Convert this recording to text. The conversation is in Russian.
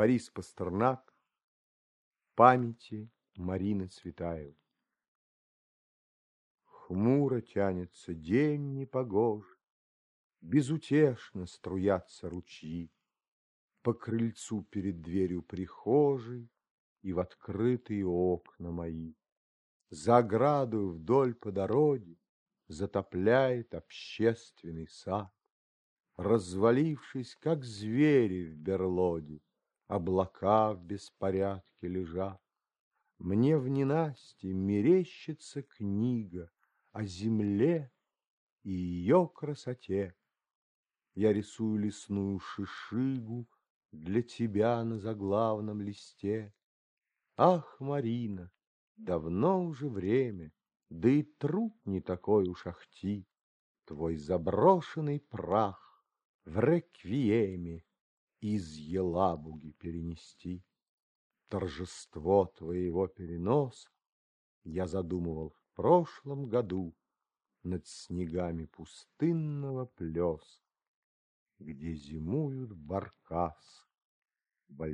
Борис Пастернак, памяти Марины Цветаевой. Хмуро тянется день непогожий, Безутешно струятся ручьи. По крыльцу перед дверью прихожей И в открытые окна мои. За оградою вдоль по дороге Затопляет общественный сад. Развалившись, как звери в берлоге, Облака в беспорядке лежат. Мне в ненастье мерещится книга О земле и ее красоте. Я рисую лесную шишигу Для тебя на заглавном листе. Ах, Марина, давно уже время, Да и труд не такой уж ахти, Твой заброшенный прах в реквиеме Из Елабуги перенести. Торжество твоего переноса Я задумывал в прошлом году Над снегами пустынного плеса где зимуют баркас во.